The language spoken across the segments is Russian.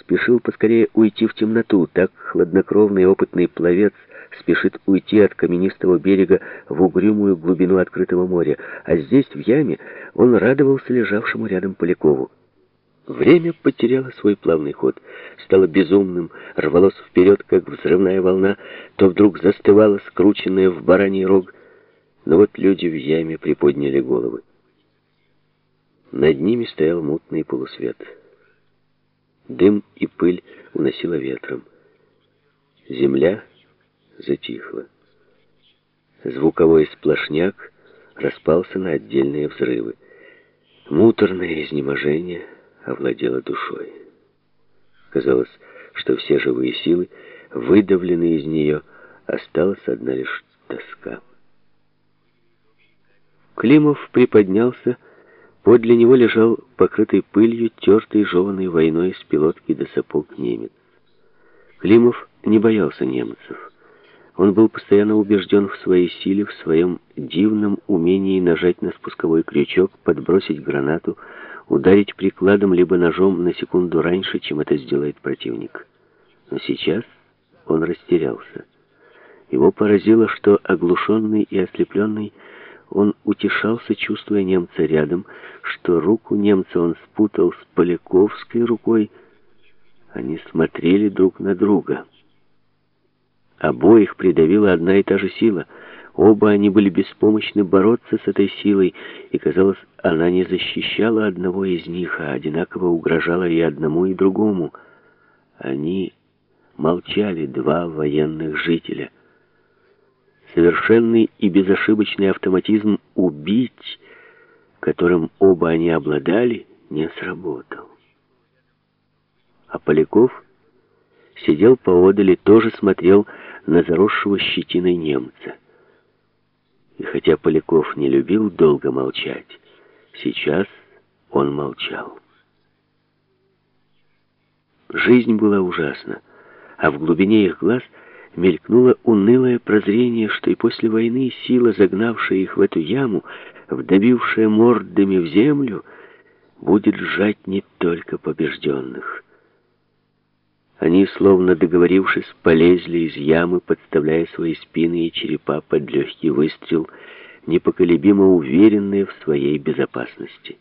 спешил поскорее уйти в темноту. Так хладнокровный опытный пловец спешит уйти от каменистого берега в угрюмую глубину открытого моря, а здесь, в яме, он радовался лежавшему рядом Полякову. Время потеряло свой плавный ход, стало безумным, рвалось вперед, как взрывная волна, то вдруг застывало, скрученное в бараний рог. Но вот люди в яме приподняли головы. Над ними стоял мутный полусвет. Дым и пыль уносило ветром. Земля затихла. Звуковой сплошняк распался на отдельные взрывы. Муторное изнеможение овладело душой. Казалось, что все живые силы выдавлены из нее, осталась одна лишь тоска. Климов приподнялся, подле него лежал покрытый пылью, тертый, жеванный войной с пилотки до сапог немец. Климов не боялся немцев. Он был постоянно убежден в своей силе, в своем дивном умении нажать на спусковой крючок, подбросить гранату, ударить прикладом либо ножом на секунду раньше, чем это сделает противник. Но сейчас он растерялся. Его поразило, что оглушенный и ослепленный он утешался, чувствуя немца рядом, что руку немца он спутал с Поляковской рукой. Они смотрели друг на друга. Обоих придавила одна и та же сила. Оба они были беспомощны бороться с этой силой, и, казалось, она не защищала одного из них, а одинаково угрожала и одному, и другому. Они молчали, два военных жителя. Совершенный и безошибочный автоматизм «убить», которым оба они обладали, не сработал. А Поляков сидел поодаль и тоже смотрел на заросшего щетиной немца. И хотя Поляков не любил долго молчать, сейчас он молчал. Жизнь была ужасна, а в глубине их глаз мелькнуло унылое прозрение, что и после войны сила, загнавшая их в эту яму, вдавившая мордами в землю, будет сжать не только побежденных. Они, словно договорившись, полезли из ямы, подставляя свои спины и черепа под легкий выстрел, непоколебимо уверенные в своей безопасности.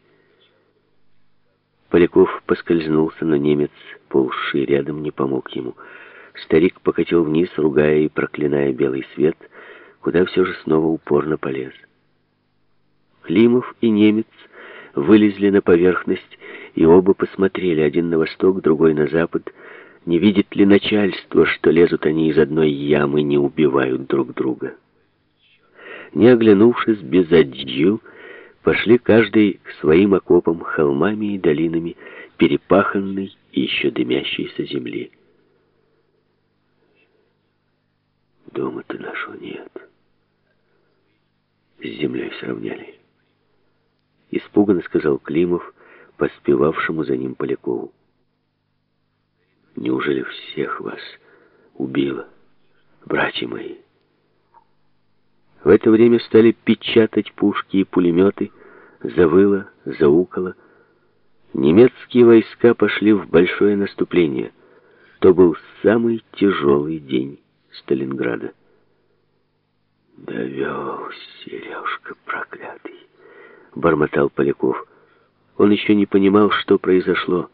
Поляков поскользнулся, но немец, ползший рядом, не помог ему. Старик покатил вниз, ругая и проклиная белый свет, куда все же снова упорно полез. Климов и немец вылезли на поверхность, и оба посмотрели, один на восток, другой на запад, не видит ли начальство, что лезут они из одной ямы не убивают друг друга? Не оглянувшись без адью, пошли каждый к своим окопам, холмами и долинами, перепаханной и еще дымящейся земли. Дома-то нашего нет. С землей сравняли. Испуганно сказал Климов, поспевавшему за ним Полякову. Неужели всех вас убило, братья мои? В это время стали печатать пушки и пулеметы, завыло, заукало. Немецкие войска пошли в большое наступление. То был самый тяжелый день Сталинграда. «Довел, Сережка проклятый!» — бормотал Поляков. Он еще не понимал, что произошло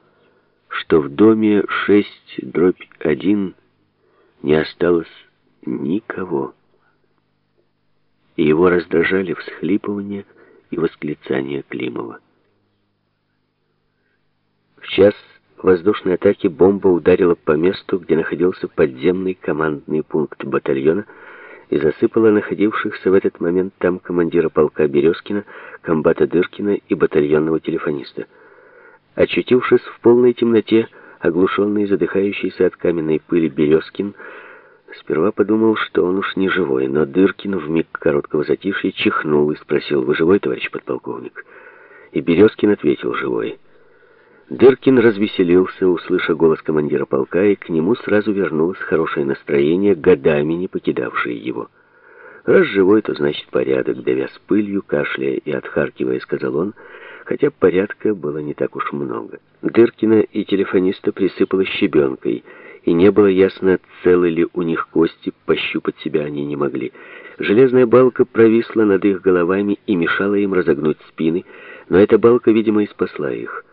что в доме 6 дробь 1 не осталось никого. И его раздражали всхлипывания и восклицания Климова. В час воздушной атаки бомба ударила по месту, где находился подземный командный пункт батальона, и засыпала находившихся в этот момент там командира полка Березкина, комбата Дыркина и батальонного телефониста – Очутившись в полной темноте, оглушенный и задыхающийся от каменной пыли Березкин, сперва подумал, что он уж не живой, но Дыркин в миг короткого затишья чихнул и спросил, «Вы живой, товарищ подполковник?» И Березкин ответил, «Живой». Дыркин развеселился, услыша голос командира полка, и к нему сразу вернулось хорошее настроение, годами не покидавшее его. «Раз живой, то значит порядок», — давя с пылью, кашляя и отхаркивая, сказал он, — хотя порядка было не так уж много. Дыркина и телефониста присыпало щебенкой, и не было ясно, целы ли у них кости, пощупать себя они не могли. Железная балка провисла над их головами и мешала им разогнуть спины, но эта балка, видимо, и спасла их.